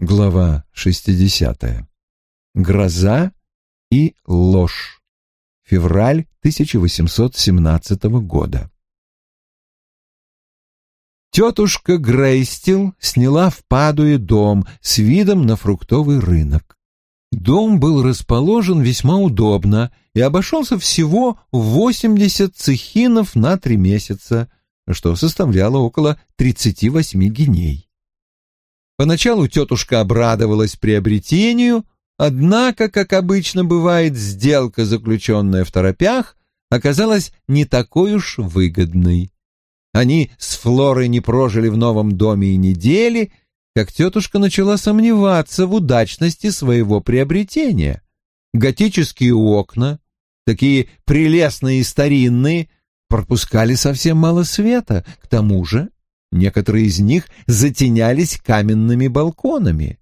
Глава 60. Гроза и ложь. Февраль 1817 года. Тетушка Грейстил сняла в Падуе дом с видом на фруктовый рынок. Дом был расположен весьма удобно и обошелся всего 80 цехинов на три месяца, что составляло около 38 геней. Поначалу тетушка обрадовалась приобретению, однако, как обычно бывает, сделка, заключенная в торопях, оказалась не такой уж выгодной. Они с Флорой не прожили в новом доме и недели, как тетушка начала сомневаться в удачности своего приобретения. Готические окна, такие прелестные и старинные, пропускали совсем мало света, к тому же Некоторые из них затенялись каменными балконами.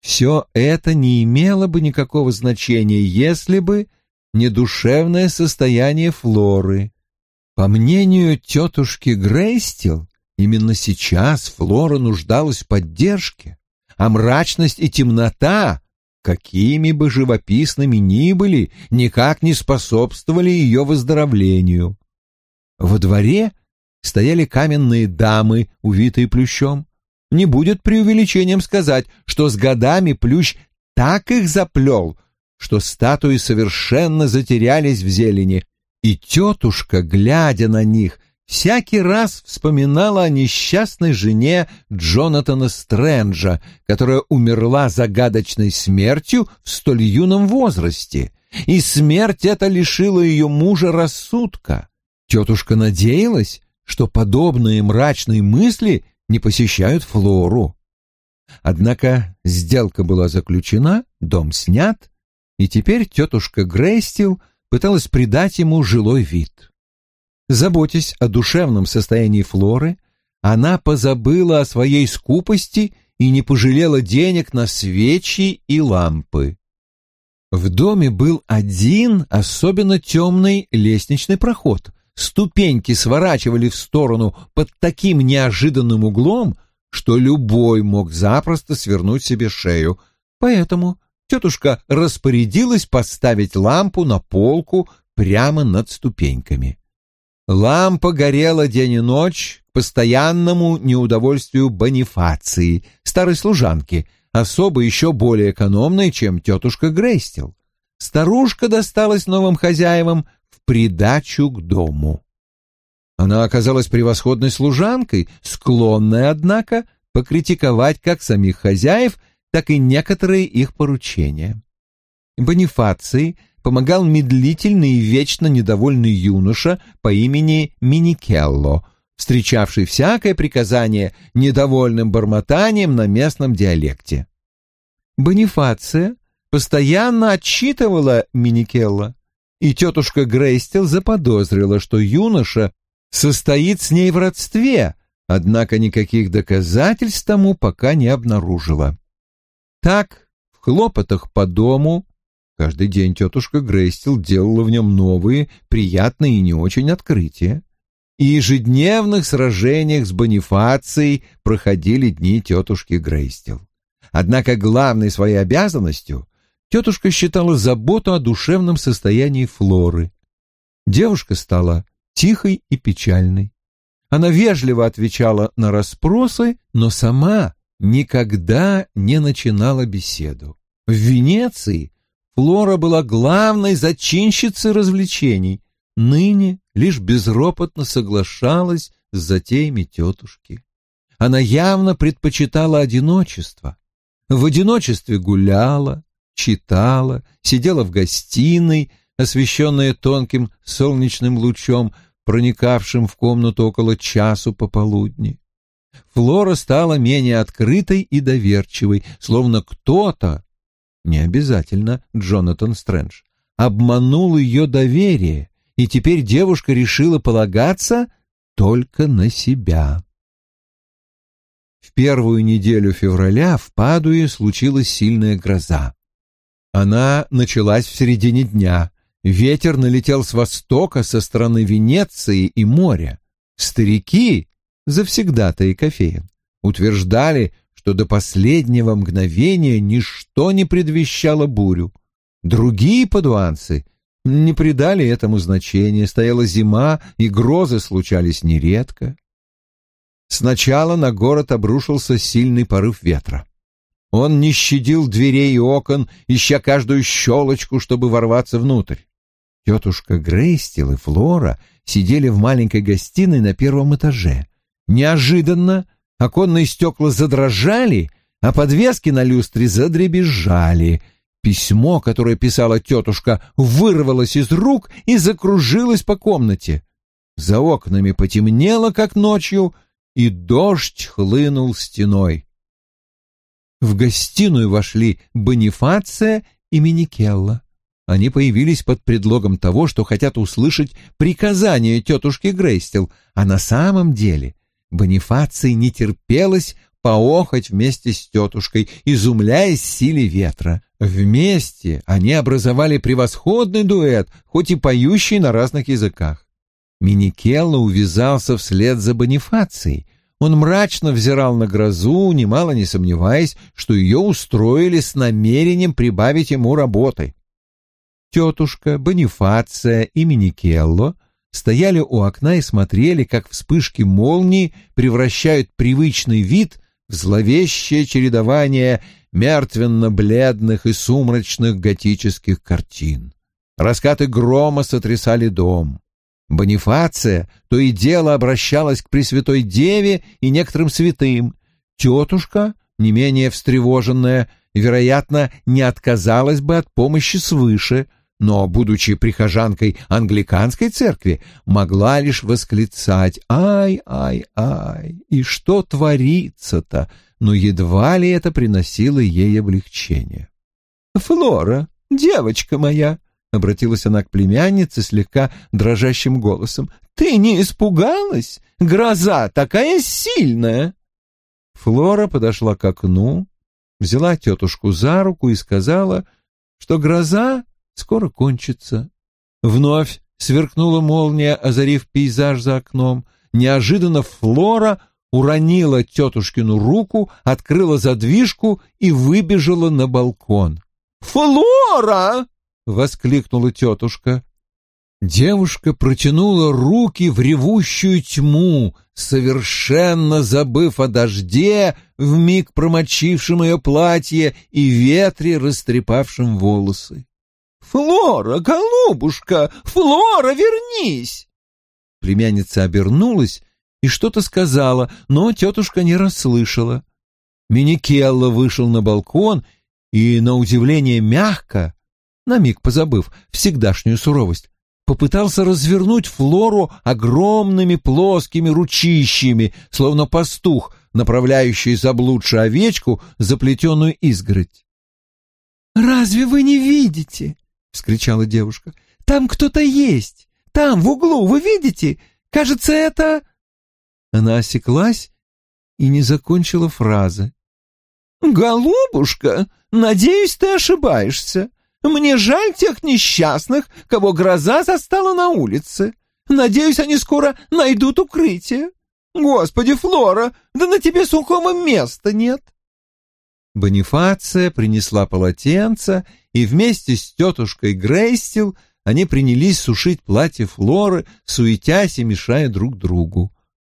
Все это не имело бы никакого значения, если бы не душевное состояние Флоры. По мнению тетушки Грейстил, именно сейчас Флора нуждалась в поддержке, а мрачность и темнота, какими бы живописными ни были, никак не способствовали ее выздоровлению. Во дворе — стояли каменные дамы, увитые плющом. Не будет преувеличением сказать, что с годами плющ так их заплел, что статуи совершенно затерялись в зелени, и тетушка, глядя на них, всякий раз вспоминала о несчастной жене Джонатана Стрэнджа, которая умерла загадочной смертью в столь юном возрасте, и смерть эта лишила ее мужа рассудка. Тетушка надеялась, что подобные мрачные мысли не посещают Флору. Однако сделка была заключена, дом снят, и теперь тетушка Грейстил пыталась придать ему жилой вид. Заботясь о душевном состоянии Флоры, она позабыла о своей скупости и не пожалела денег на свечи и лампы. В доме был один особенно темный лестничный проход, ступеньки сворачивали в сторону под таким неожиданным углом, что любой мог запросто свернуть себе шею. Поэтому тетушка распорядилась поставить лампу на полку прямо над ступеньками. Лампа горела день и ночь к постоянному неудовольствию Бонифации, старой служанки, особо еще более экономной, чем тетушка Грейстил. Старушка досталась новым хозяевам придачу к дому. Она оказалась превосходной служанкой, склонной, однако, покритиковать как самих хозяев, так и некоторые их поручения. Бонифаций помогал медлительный и вечно недовольный юноша по имени Миникелло, встречавший всякое приказание недовольным бормотанием на местном диалекте. Бонифация постоянно отчитывала Миникелло, и тетушка Грейстел заподозрила, что юноша состоит с ней в родстве, однако никаких доказательств тому пока не обнаружила. Так, в хлопотах по дому, каждый день тетушка Грейстел делала в нем новые, приятные и не очень открытия, и ежедневных сражениях с Бонифацией проходили дни тетушки Грейстел. Однако главной своей обязанностью тетушка считала заботу о душевном состоянии Флоры. Девушка стала тихой и печальной. Она вежливо отвечала на расспросы, но сама никогда не начинала беседу. В Венеции Флора была главной зачинщицей развлечений, ныне лишь безропотно соглашалась с затеями тетушки. Она явно предпочитала одиночество. В одиночестве гуляла, читала, сидела в гостиной, освещенная тонким солнечным лучом, проникавшим в комнату около часу пополудни. Флора стала менее открытой и доверчивой, словно кто-то, не обязательно Джонатан Стрэндж, обманул ее доверие, и теперь девушка решила полагаться только на себя. В первую неделю февраля в Падуе случилась сильная гроза. Она началась в середине дня. Ветер налетел с востока, со стороны Венеции и моря. Старики, завсегда-то и кофеин, утверждали, что до последнего мгновения ничто не предвещало бурю. Другие падуанцы не придали этому значения, стояла зима, и грозы случались нередко. Сначала на город обрушился сильный порыв ветра. Он не щадил дверей и окон, ища каждую щелочку, чтобы ворваться внутрь. Тетушка Грейстил и Флора сидели в маленькой гостиной на первом этаже. Неожиданно оконные стекла задрожали, а подвески на люстре задребезжали. Письмо, которое писала тетушка, вырвалось из рук и закружилось по комнате. За окнами потемнело, как ночью, и дождь хлынул стеной. В гостиную вошли Бонифация и Миникелла. Они появились под предлогом того, что хотят услышать приказание тетушки Грейстел, а на самом деле Бонифации не терпелось поохать вместе с тетушкой, изумляясь силе ветра. Вместе они образовали превосходный дуэт, хоть и поющий на разных языках. Миникелло увязался вслед за Бонифацией. Он мрачно взирал на грозу, немало не сомневаясь, что ее устроили с намерением прибавить ему работы. Тетушка, Бонифация и Миникелло стояли у окна и смотрели, как вспышки молнии превращают привычный вид в зловещее чередование мертвенно-бледных и сумрачных готических картин. Раскаты грома сотрясали дом. Бонифация то и дело обращалась к Пресвятой Деве и некоторым святым. Тетушка, не менее встревоженная, вероятно, не отказалась бы от помощи свыше — но, будучи прихожанкой англиканской церкви, могла лишь восклицать «Ай, ай, ай! И что творится-то?» Но едва ли это приносило ей облегчение. «Флора, девочка моя!» — обратилась она к племяннице слегка дрожащим голосом. «Ты не испугалась? Гроза такая сильная!» Флора подошла к окну, взяла тетушку за руку и сказала, что гроза скоро кончится. Вновь сверкнула молния, озарив пейзаж за окном. Неожиданно Флора уронила тетушкину руку, открыла задвижку и выбежала на балкон. «Флора!» — воскликнула тетушка. Девушка протянула руки в ревущую тьму, совершенно забыв о дожде, вмиг промочившем ее платье и ветре, растрепавшем волосы. «Флора, голубушка! Флора, вернись!» Племянница обернулась и что-то сказала, но тетушка не расслышала. Миникелло вышел на балкон и, на удивление мягко, на миг позабыв всегдашнюю суровость, попытался развернуть Флору огромными плоскими ручищами, словно пастух, направляющий заблудшую овечку, заплетенную изгородь. «Разве вы не видите? — вскричала девушка. «Там кто-то есть! Там, в углу, вы видите? Кажется, это...» Она осеклась и не закончила фразы. «Голубушка, надеюсь, ты ошибаешься. Мне жаль тех несчастных, кого гроза застала на улице. Надеюсь, они скоро найдут укрытие. Господи, Флора, да на тебе сухого места нет!» Бонифация принесла полотенце, и вместе с тетушкой Грейстил они принялись сушить платье Флоры, суетясь и мешая друг другу.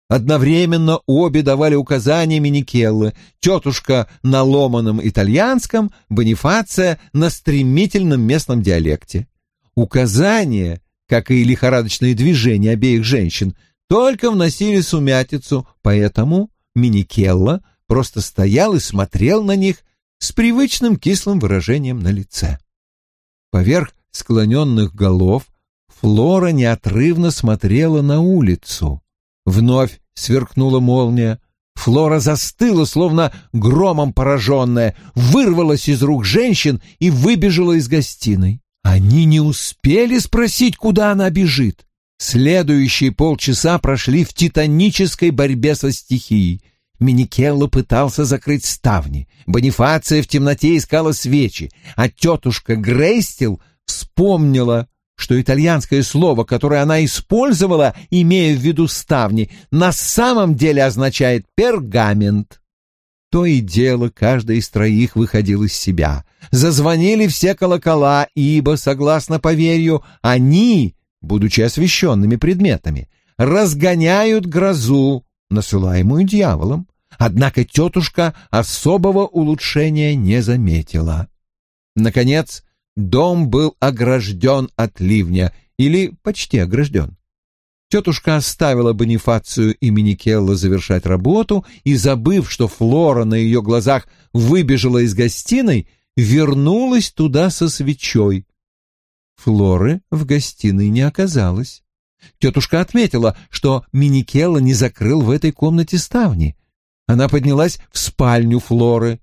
Одновременно обе давали указания Миникеллы, тетушка на ломаном итальянском, Бонифация на стремительном местном диалекте. Указания, как и лихорадочные движения обеих женщин, только вносили сумятицу, поэтому Миникелла — просто стоял и смотрел на них с привычным кислым выражением на лице. Поверх склоненных голов Флора неотрывно смотрела на улицу. Вновь сверкнула молния. Флора застыла, словно громом пораженная, вырвалась из рук женщин и выбежала из гостиной. Они не успели спросить, куда она бежит. Следующие полчаса прошли в титанической борьбе со стихией. Миникелло пытался закрыть ставни, Бонифация в темноте искала свечи, а тетушка Грейстил вспомнила, что итальянское слово, которое она использовала, имея в виду ставни, на самом деле означает «пергамент». То и дело, каждый из троих выходил из себя. Зазвонили все колокола, ибо, согласно поверью, они, будучи освященными предметами, разгоняют грозу, насылаемую дьяволом. Однако тетушка особого улучшения не заметила. Наконец, дом был огражден от ливня, или почти огражден. Тетушка оставила Бонифацию и Миникелло завершать работу и, забыв, что Флора на ее глазах выбежала из гостиной, вернулась туда со свечой. Флоры в гостиной не оказалось. Тетушка отметила, что Миникелло не закрыл в этой комнате ставни. Она поднялась в спальню Флоры.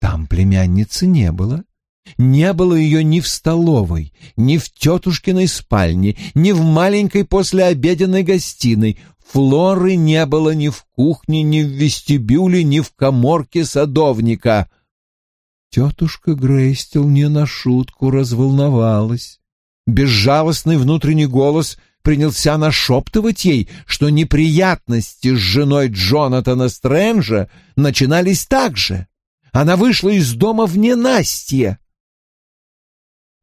Там племянницы не было. Не было ее ни в столовой, ни в тетушкиной спальне, ни в маленькой послеобеденной гостиной. Флоры не было ни в кухне, ни в вестибюле, ни в коморке садовника. Тетушка Грейстел не на шутку разволновалась. Безжалостный внутренний голос принялся нашептывать ей, что неприятности с женой Джонатана Стрэнджа начинались так же. Она вышла из дома в ненастье.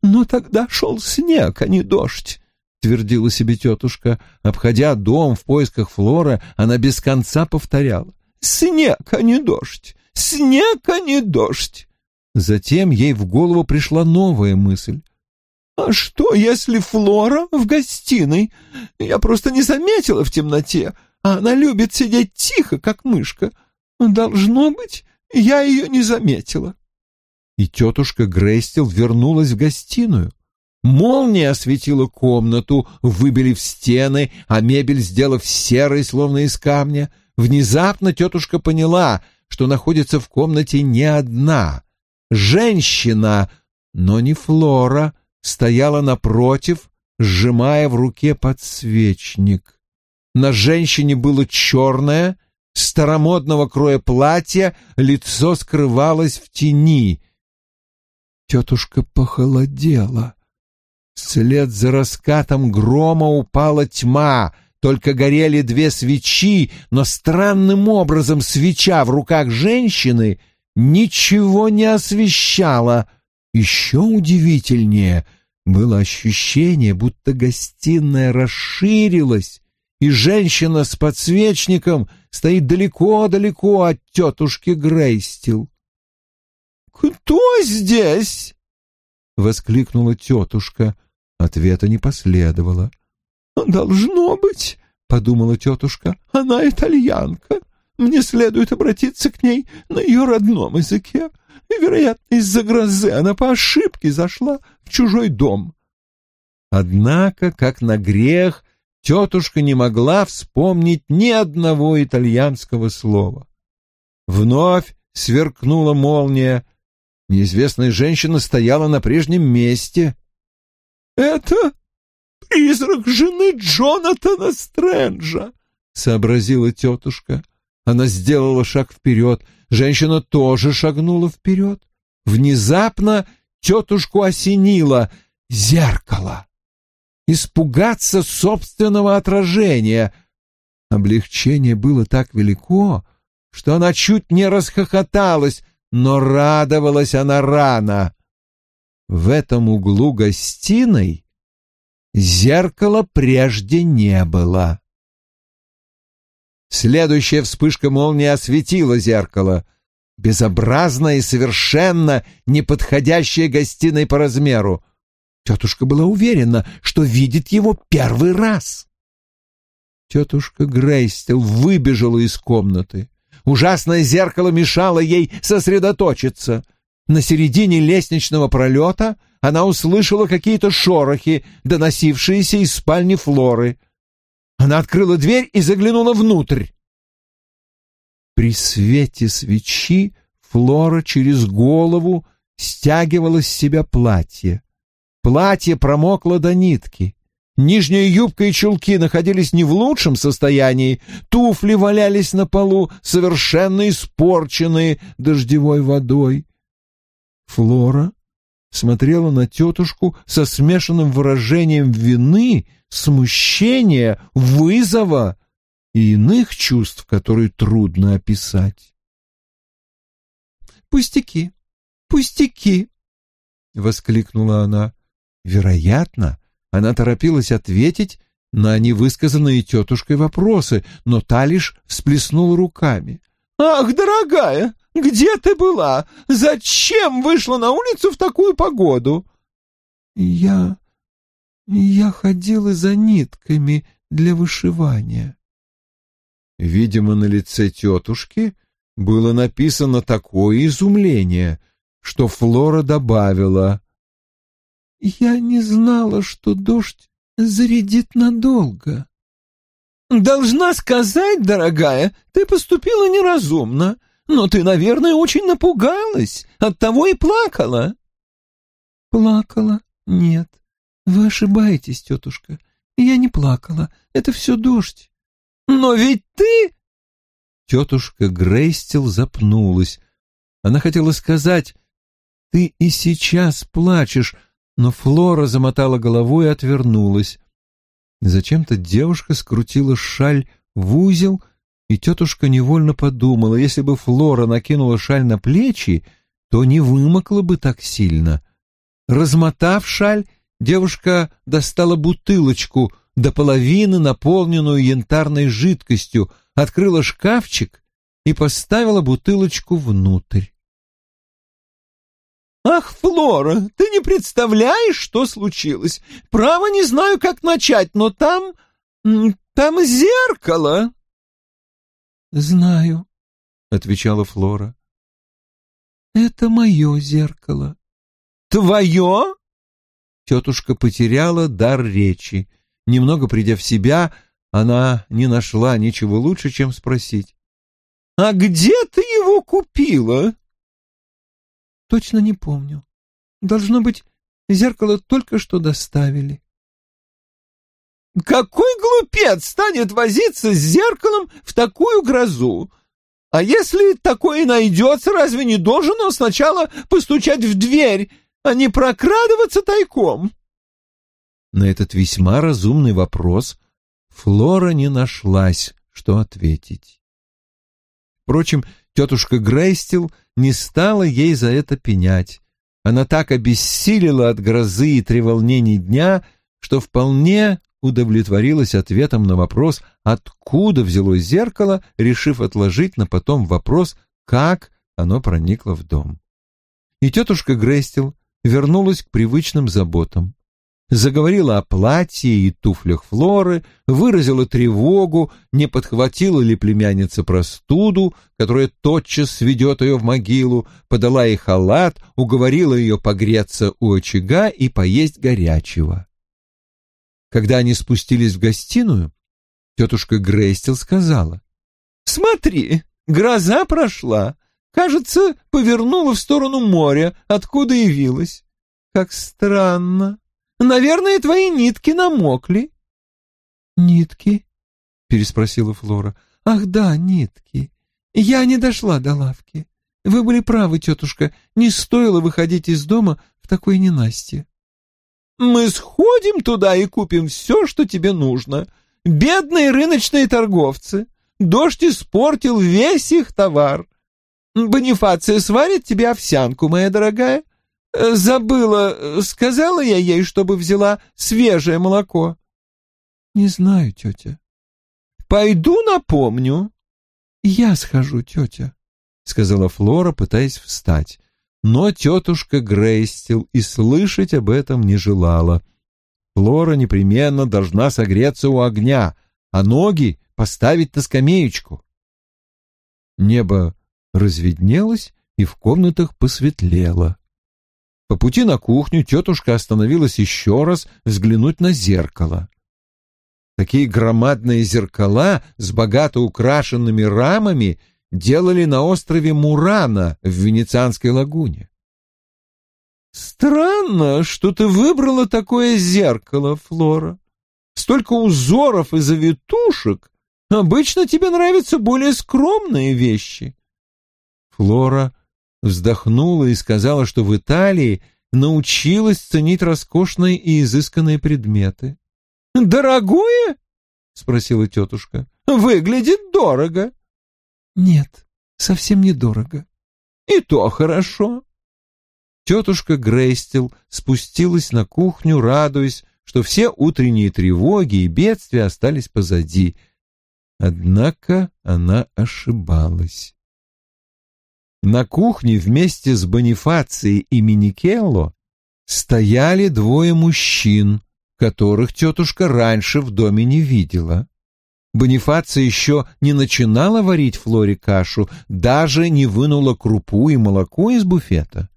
«Но тогда шел снег, а не дождь», — твердила себе тетушка. Обходя дом в поисках Флора, она без конца повторяла. «Снег, а не дождь! Снег, а не дождь!» Затем ей в голову пришла новая мысль. «А что, если Флора в гостиной? Я просто не заметила в темноте, а она любит сидеть тихо, как мышка. Должно быть, я ее не заметила» и тетушка Грейстел вернулась в гостиную. Молния осветила комнату, выбелив стены, а мебель сделав серой, словно из камня. Внезапно тетушка поняла, что находится в комнате не одна. Женщина, но не Флора, стояла напротив, сжимая в руке подсвечник. На женщине было черное, старомодного кроя платье, лицо скрывалось в тени. Тетушка похолодела. Вслед за раскатом грома упала тьма, только горели две свечи, но странным образом свеча в руках женщины ничего не освещала. Еще удивительнее было ощущение, будто гостиная расширилась, и женщина с подсвечником стоит далеко-далеко от тетушки Грейстил. «Кто здесь?» — воскликнула тетушка. Ответа не последовало. «Должно быть», — подумала тетушка, — «она итальянка. Мне следует обратиться к ней на ее родном языке. И, вероятно, из-за грозы она по ошибке зашла в чужой дом». Однако, как на грех, тетушка не могла вспомнить ни одного итальянского слова. Вновь сверкнула молния, Неизвестная женщина стояла на прежнем месте. «Это призрак жены Джонатана Стрэнджа», — сообразила тетушка. Она сделала шаг вперед. Женщина тоже шагнула вперед. Внезапно тетушку осенило зеркало. Испугаться собственного отражения. Облегчение было так велико, что она чуть не расхохоталась, но радовалась она рано. В этом углу гостиной зеркала прежде не было. Следующая вспышка молнии осветила зеркало, безобразное и совершенно неподходящее гостиной по размеру. Тетушка была уверена, что видит его первый раз. Тетушка Грейстел выбежала из комнаты. Ужасное зеркало мешало ей сосредоточиться. На середине лестничного пролета она услышала какие-то шорохи, доносившиеся из спальни Флоры. Она открыла дверь и заглянула внутрь. При свете свечи Флора через голову стягивала с себя платье. Платье промокло до нитки. Нижняя юбка и чулки находились не в лучшем состоянии, туфли валялись на полу, совершенно испорченные дождевой водой. Флора смотрела на тетушку со смешанным выражением вины, смущения, вызова и иных чувств, которые трудно описать. пустяки, пустяки!» — воскликнула она. Вероятно, она торопилась ответить на невысказанные тетушкой вопросы, но та лишь всплеснула руками. «Ах, дорогая, где ты была? Зачем вышла на улицу в такую погоду?» «Я... я ходила за нитками для вышивания». Видимо, на лице тетушки было написано такое изумление, что Флора добавила. «Я не знала, что дождь зарядит надолго». «Должна сказать, дорогая, ты поступила неразумно, но ты, наверное, очень напугалась, оттого и плакала». «Плакала? Нет. Вы ошибаетесь, тетушка. Я не плакала. Это все дождь». «Но ведь ты...» Тетушка Грейстил запнулась. Она хотела сказать, «Ты и сейчас плачешь», но Флора замотала головой и отвернулась. Зачем-то девушка скрутила шаль в узел, и тетушка невольно подумала, если бы Флора накинула шаль на плечи, то не вымокла бы так сильно. Размотав шаль, девушка достала бутылочку, до половины наполненную янтарной жидкостью, открыла шкафчик и поставила бутылочку внутрь. «Ах, Флора, ты не представляешь, что случилось! Право не знаю, как начать, но там... там зеркало!» «Знаю», — отвечала Флора. «Это мое зеркало». «Твое?» Тетушка потеряла дар речи. Немного придя в себя, она не нашла ничего лучше, чем спросить. «А где ты его купила?» Точно не помню. Должно быть, зеркало только что доставили. Какой глупец станет возиться с зеркалом в такую грозу? А если такое найдется, разве не должен он сначала постучать в дверь, а не прокрадываться тайком? На этот весьма разумный вопрос Флора не нашлась, что ответить. Впрочем, тетушка Грейстил не стала ей за это пенять. Она так обессилила от грозы и треволнений дня, что вполне удовлетворилась ответом на вопрос, откуда взялось зеркало, решив отложить на потом вопрос, как оно проникло в дом. И тетушка Грестил вернулась к привычным заботам заговорила о платье и туфлях Флоры, выразила тревогу, не подхватила ли племянница простуду, которая тотчас сведет ее в могилу, подала ей халат, уговорила ее погреться у очага и поесть горячего. Когда они спустились в гостиную, тетушка Грейстел сказала, «Смотри, гроза прошла, кажется, повернула в сторону моря, откуда явилась. Как странно!» Наверное, твои нитки намокли. Нитки? переспросила Флора. Ах да, нитки. Я не дошла до лавки. Вы были правы, тетушка, не стоило выходить из дома в такой ненастье. Мы сходим туда и купим все, что тебе нужно. Бедные рыночные торговцы. Дождь испортил весь их товар. Бонифация сварит тебе овсянку, моя дорогая. Забыла, сказала я ей, чтобы взяла свежее молоко. Не знаю, тетя. Пойду напомню. Я схожу, тетя, сказала Флора, пытаясь встать. Но тетушка Грейстил и слышать об этом не желала. Флора непременно должна согреться у огня, а ноги поставить на скамеечку. Небо разведнелось, и в комнатах посветлело. По пути на кухню тетушка остановилась еще раз взглянуть на зеркало. Такие громадные зеркала с богато украшенными рамами делали на острове Мурана в Венецианской лагуне. «Странно, что ты выбрала такое зеркало, Флора. Столько узоров и завитушек. Обычно тебе нравятся более скромные вещи». Флора вздохнула и сказала, что в Италии научилась ценить роскошные и изысканные предметы. «Дорогое?» — спросила тетушка. «Выглядит дорого». «Нет, совсем недорого. И то хорошо. Тетушка Грейстел спустилась на кухню, радуясь, что все утренние тревоги и бедствия остались позади. Однако она ошибалась. На кухне вместе с Бонифацией и Миникелло стояли двое мужчин, которых тетушка раньше в доме не видела. Бонифация еще не начинала варить Флоре кашу, даже не вынула крупу и молоко из буфета.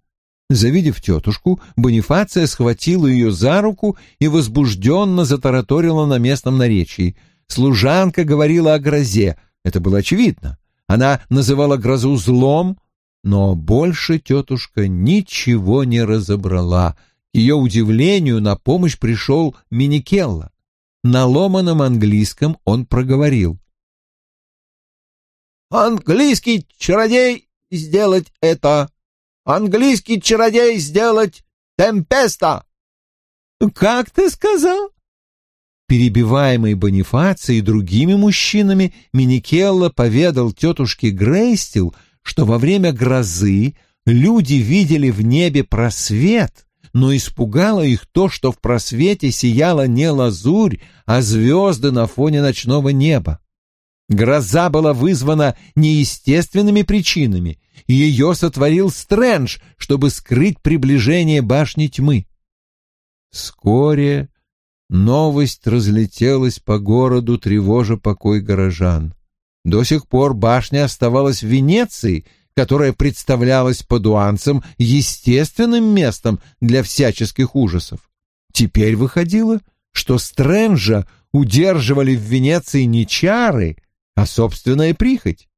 Завидев тетушку, Бонифация схватила ее за руку и возбужденно затараторила на местном наречии. Служанка говорила о грозе, это было очевидно. Она называла грозу злом, но больше тетушка ничего не разобрала. К ее удивлению на помощь пришел Миникелла. На ломаном английском он проговорил. «Английский чародей сделать это! Английский чародей сделать темпеста!» «Как ты сказал?» Перебиваемый Бонифацией и другими мужчинами, Миникелла поведал тетушке Грейстил, что во время грозы люди видели в небе просвет, но испугало их то, что в просвете сияла не лазурь, а звезды на фоне ночного неба. Гроза была вызвана неестественными причинами, и ее сотворил Стрэндж, чтобы скрыть приближение башни тьмы. Вскоре новость разлетелась по городу, тревожа покой горожан. До сих пор башня оставалась в Венеции — которая представлялась падуанцам естественным местом для всяческих ужасов. Теперь выходило, что Стрэнджа удерживали в Венеции не чары, а собственная прихоть.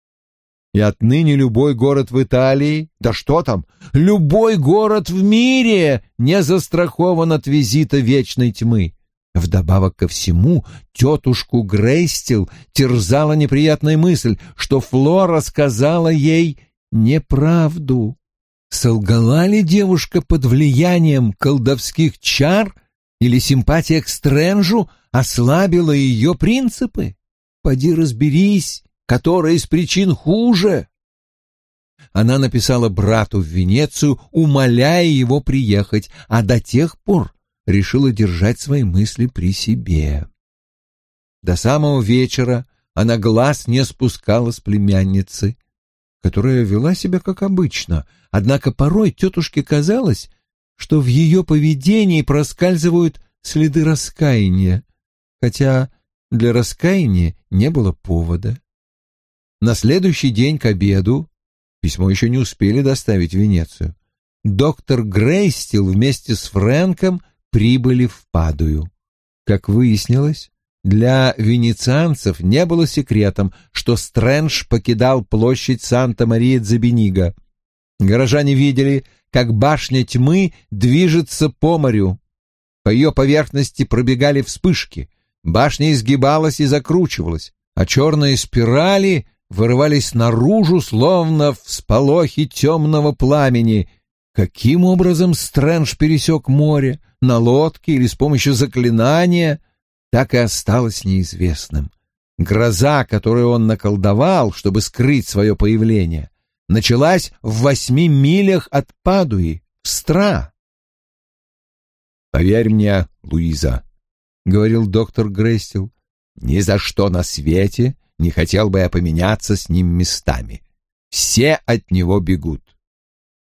И отныне любой город в Италии, да что там, любой город в мире не застрахован от визита вечной тьмы. Вдобавок ко всему, тетушку Грейстил терзала неприятная мысль, что Флора сказала ей неправду. Солгала ли девушка под влиянием колдовских чар или симпатия к Стрэнджу ослабила ее принципы? Поди разберись, которая из причин хуже. Она написала брату в Венецию, умоляя его приехать, а до тех пор решила держать свои мысли при себе. До самого вечера она глаз не спускала с племянницы, которая вела себя как обычно, однако порой тетушке казалось, что в ее поведении проскальзывают следы раскаяния, хотя для раскаяния не было повода. На следующий день к обеду, письмо еще не успели доставить в Венецию, доктор Грейстил вместе с Фрэнком прибыли в Падую. Как выяснилось, для венецианцев не было секретом, что Стрэндж покидал площадь Санта-Мария-Дзабенига. Горожане видели, как башня тьмы движется по морю. По ее поверхности пробегали вспышки, башня изгибалась и закручивалась, а черные спирали вырывались наружу, словно всполохи темного пламени. Каким образом Стрэндж пересек море? На лодке или с помощью заклинания — так и осталось неизвестным. Гроза, которую он наколдовал, чтобы скрыть свое появление, началась в восьми милях от Падуи, в Стра. «Поверь мне, Луиза», — говорил доктор Грейстил, — «ни за что на свете не хотел бы я поменяться с ним местами. Все от него бегут.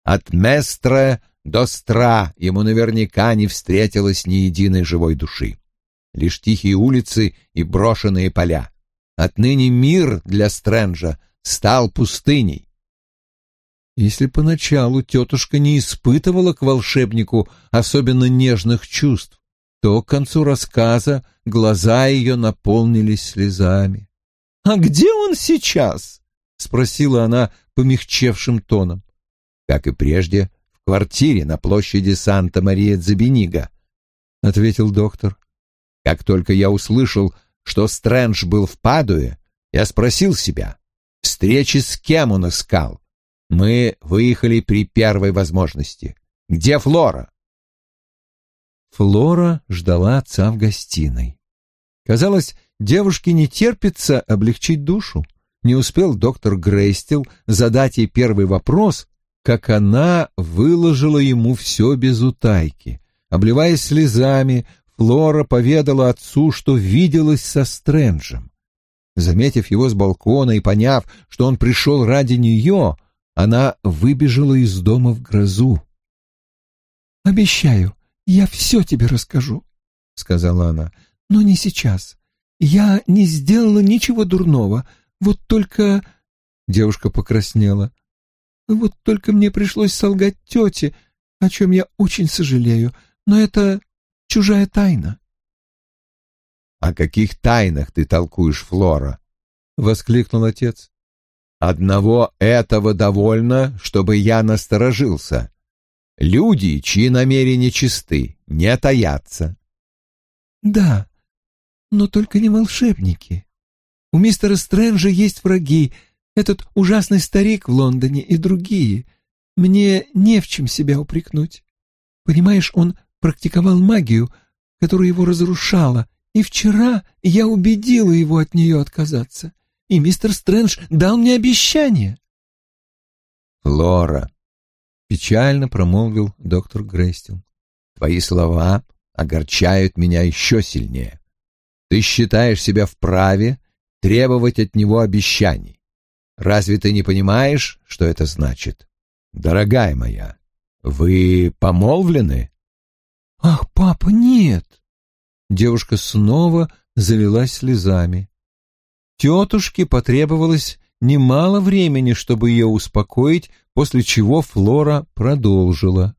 От Местра до Стра ему наверняка не встретилось ни единой живой души лишь тихие улицы и брошенные поля. Отныне мир для Стрэнджа стал пустыней. Если поначалу тетушка не испытывала к волшебнику особенно нежных чувств, то к концу рассказа глаза ее наполнились слезами. — А где он сейчас? — спросила она помягчевшим тоном. — Как и прежде, квартире на площади Санта-Мария-Дзабенига, — ответил доктор. Как только я услышал, что Стрэндж был в Падуе, я спросил себя, встречи с кем он искал. Мы выехали при первой возможности. Где Флора? Флора ждала отца в гостиной. Казалось, девушке не терпится облегчить душу. Не успел доктор Грейстил задать ей первый вопрос, как она выложила ему все без утайки. Обливаясь слезами, Флора поведала отцу, что виделась со Стрэнджем. Заметив его с балкона и поняв, что он пришел ради нее, она выбежала из дома в грозу. «Обещаю, я все тебе расскажу», — сказала она, — «но не сейчас. Я не сделала ничего дурного, вот только...» Девушка покраснела. «Вот только мне пришлось солгать тете, о чем я очень сожалею, но это чужая тайна». «О каких тайнах ты толкуешь, Флора?» — воскликнул отец. «Одного этого довольно, чтобы я насторожился. Люди, чьи намерения чисты, не таятся». «Да, но только не волшебники. У мистера Стрэнджа есть враги, этот ужасный старик в Лондоне и другие. Мне не в чем себя упрекнуть. Понимаешь, он практиковал магию, которая его разрушала, и вчера я убедила его от нее отказаться, и мистер Стрэндж дал мне обещание. «Флора», — печально промолвил доктор Грейстил, — «твои слова огорчают меня еще сильнее. Ты считаешь себя вправе требовать от него обещаний. Разве ты не понимаешь, что это значит? Дорогая моя, вы помолвлены? Ах, папа, нет. Девушка снова залилась слезами. Тетушке потребовалось немало времени, чтобы ее успокоить, после чего Флора продолжила.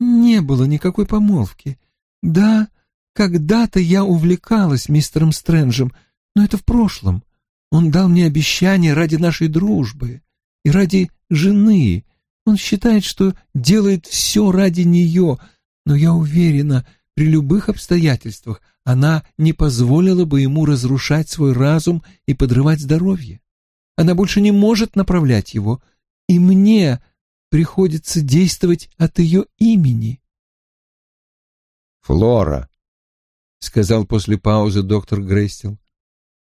«Не было никакой помолвки. Да, когда-то я увлекалась мистером Стрэнджем, но это в прошлом. Он дал мне обещание ради нашей дружбы и ради жены. Он считает, что делает все ради нее, но я уверена, при любых обстоятельствах она не позволила бы ему разрушать свой разум и подрывать здоровье. Она больше не может направлять его, и мне приходится действовать от ее имени. «Флора», — сказал после паузы доктор Грейстил.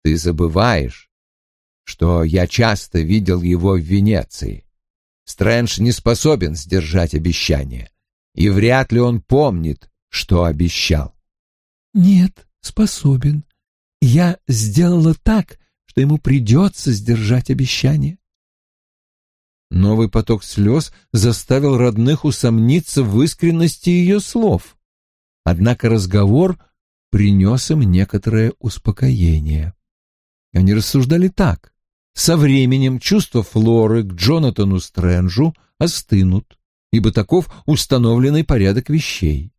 «Ты забываешь, что я часто видел его в Венеции. Стрэндж не способен сдержать обещание, и вряд ли он помнит, что обещал». «Нет, способен. Я сделала так, что ему придется сдержать обещание». Новый поток слез заставил родных усомниться в искренности ее слов. Однако разговор принес им некоторое успокоение. Они рассуждали так. Со временем чувства Флоры к Джонатану Стрэнджу остынут, ибо таков установленный порядок вещей.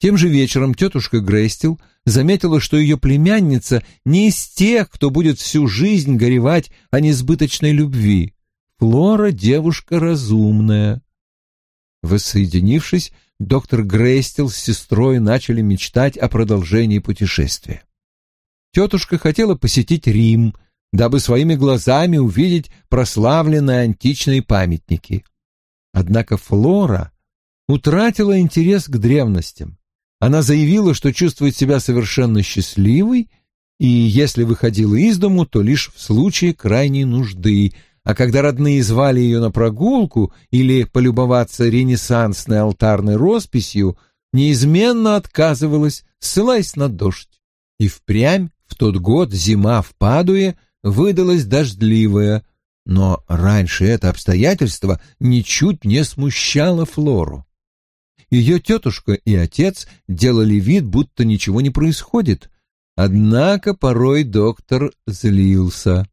Тем же вечером тетушка Грейстил заметила, что ее племянница не из тех, кто будет всю жизнь горевать о несбыточной любви. Флора — девушка разумная. Воссоединившись, доктор Грейстил с сестрой начали мечтать о продолжении путешествия. Тетушка хотела посетить Рим, дабы своими глазами увидеть прославленные античные памятники. Однако Флора утратила интерес к древностям. Она заявила, что чувствует себя совершенно счастливой, и если выходила из дому, то лишь в случае крайней нужды — а когда родные звали ее на прогулку или полюбоваться ренессансной алтарной росписью, неизменно отказывалась, ссылаясь на дождь. И впрямь в тот год зима в Падуе выдалась дождливая, но раньше это обстоятельство ничуть не смущало Флору. Ее тетушка и отец делали вид, будто ничего не происходит, однако порой доктор злился.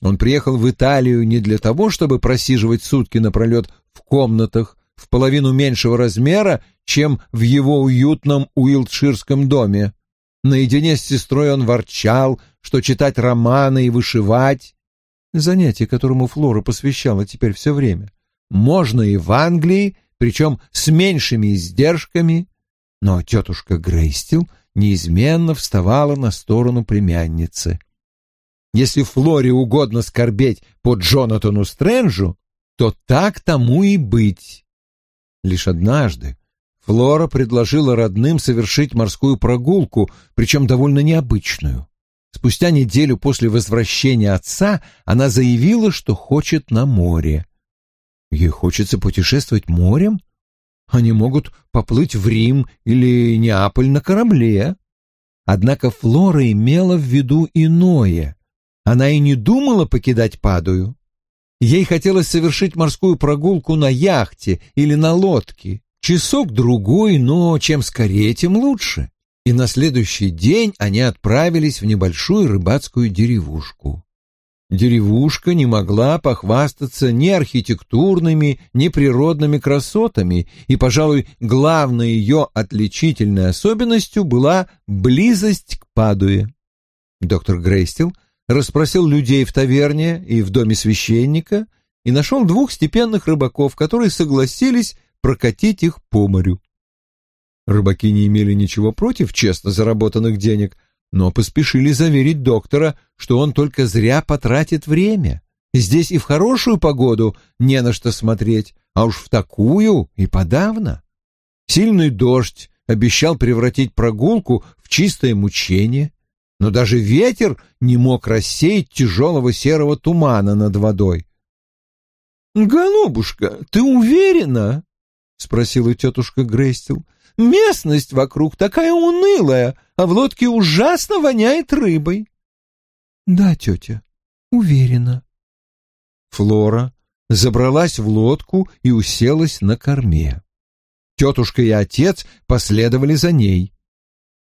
Он приехал в Италию не для того, чтобы просиживать сутки напролет в комнатах в половину меньшего размера, чем в его уютном уилтширском доме. Наедине с сестрой он ворчал, что читать романы и вышивать — занятие, которому Флора посвящала теперь все время — можно и в Англии, причем с меньшими издержками, но тетушка Грейстил неизменно вставала на сторону племянницы — если Флоре угодно скорбеть по Джонатану Стрэнджу, то так тому и быть. Лишь однажды Флора предложила родным совершить морскую прогулку, причем довольно необычную. Спустя неделю после возвращения отца она заявила, что хочет на море. Ей хочется путешествовать морем? Они могут поплыть в Рим или Неаполь на корабле. Однако Флора имела в виду иное. Она и не думала покидать Падую. Ей хотелось совершить морскую прогулку на яхте или на лодке. Часок-другой, но чем скорее, тем лучше. И на следующий день они отправились в небольшую рыбацкую деревушку. Деревушка не могла похвастаться ни архитектурными, ни природными красотами, и, пожалуй, главной ее отличительной особенностью была близость к Падуе. Доктор Грейстил расспросил людей в таверне и в доме священника и нашел двух степенных рыбаков, которые согласились прокатить их по морю. Рыбаки не имели ничего против честно заработанных денег — но поспешили заверить доктора, что он только зря потратит время. Здесь и в хорошую погоду не на что смотреть, а уж в такую и подавно. Сильный дождь обещал превратить прогулку в чистое мучение, но даже ветер не мог рассеять тяжелого серого тумана над водой. «Голубушка, ты уверена?» — спросила тетушка Грейстил. Местность вокруг такая унылая, а в лодке ужасно воняет рыбой. — Да, тетя, уверена. Флора забралась в лодку и уселась на корме. Тетушка и отец последовали за ней.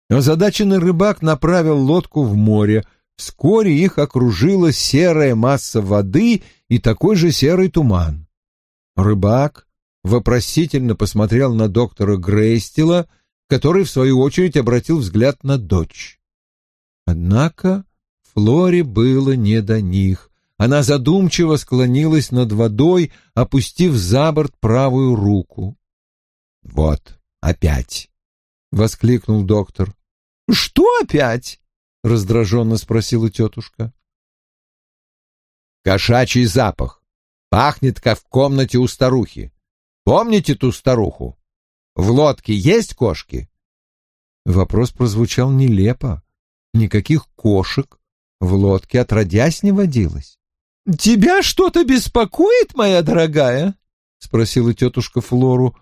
Озадаченный рыбак направил лодку в море. Вскоре их окружила серая масса воды и такой же серый туман. Рыбак вопросительно посмотрел на доктора Грейстила, который, в свою очередь, обратил взгляд на дочь. Однако Флоре было не до них. Она задумчиво склонилась над водой, опустив за борт правую руку. «Вот, опять!» — воскликнул доктор. «Что опять?» — раздраженно спросила тетушка. «Кошачий запах. Пахнет, как в комнате у старухи. Помните ту старуху? В лодке есть кошки?» Вопрос прозвучал нелепо. Никаких кошек в лодке отродясь не водилось. «Тебя что-то беспокоит, моя дорогая?» — спросила тетушка Флору.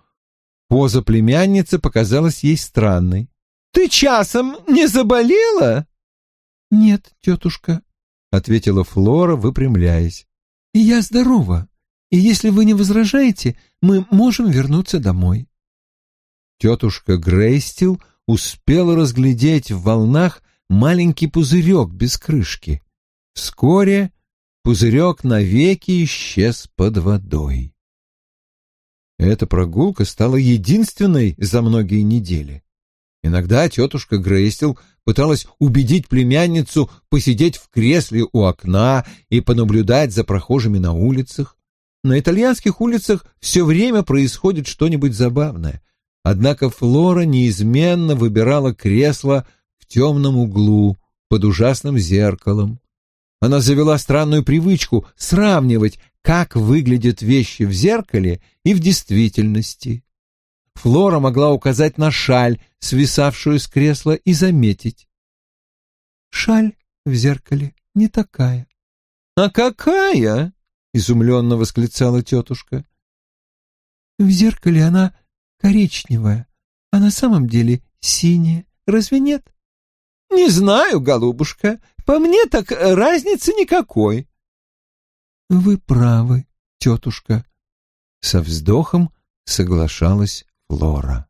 Поза племянницы показалась ей странной. «Ты часом не заболела?» «Нет, тетушка», — ответила Флора, выпрямляясь. «Я здорова и если вы не возражаете, мы можем вернуться домой». Тетушка Грейстил успела разглядеть в волнах маленький пузырек без крышки. Вскоре пузырек навеки исчез под водой. Эта прогулка стала единственной за многие недели. Иногда тетушка Грейстил пыталась убедить племянницу посидеть в кресле у окна и понаблюдать за прохожими на улицах. На итальянских улицах все время происходит что-нибудь забавное. Однако Флора неизменно выбирала кресло в темном углу под ужасным зеркалом. Она завела странную привычку сравнивать, как выглядят вещи в зеркале и в действительности. Флора могла указать на шаль, свисавшую с кресла, и заметить. «Шаль в зеркале не такая». «А какая?» Изумленно восклицала тетушка. В зеркале она коричневая, а на самом деле синяя. Разве нет? Не знаю, голубушка. По мне так разницы никакой. Вы правы, тетушка. Со вздохом соглашалась Флора.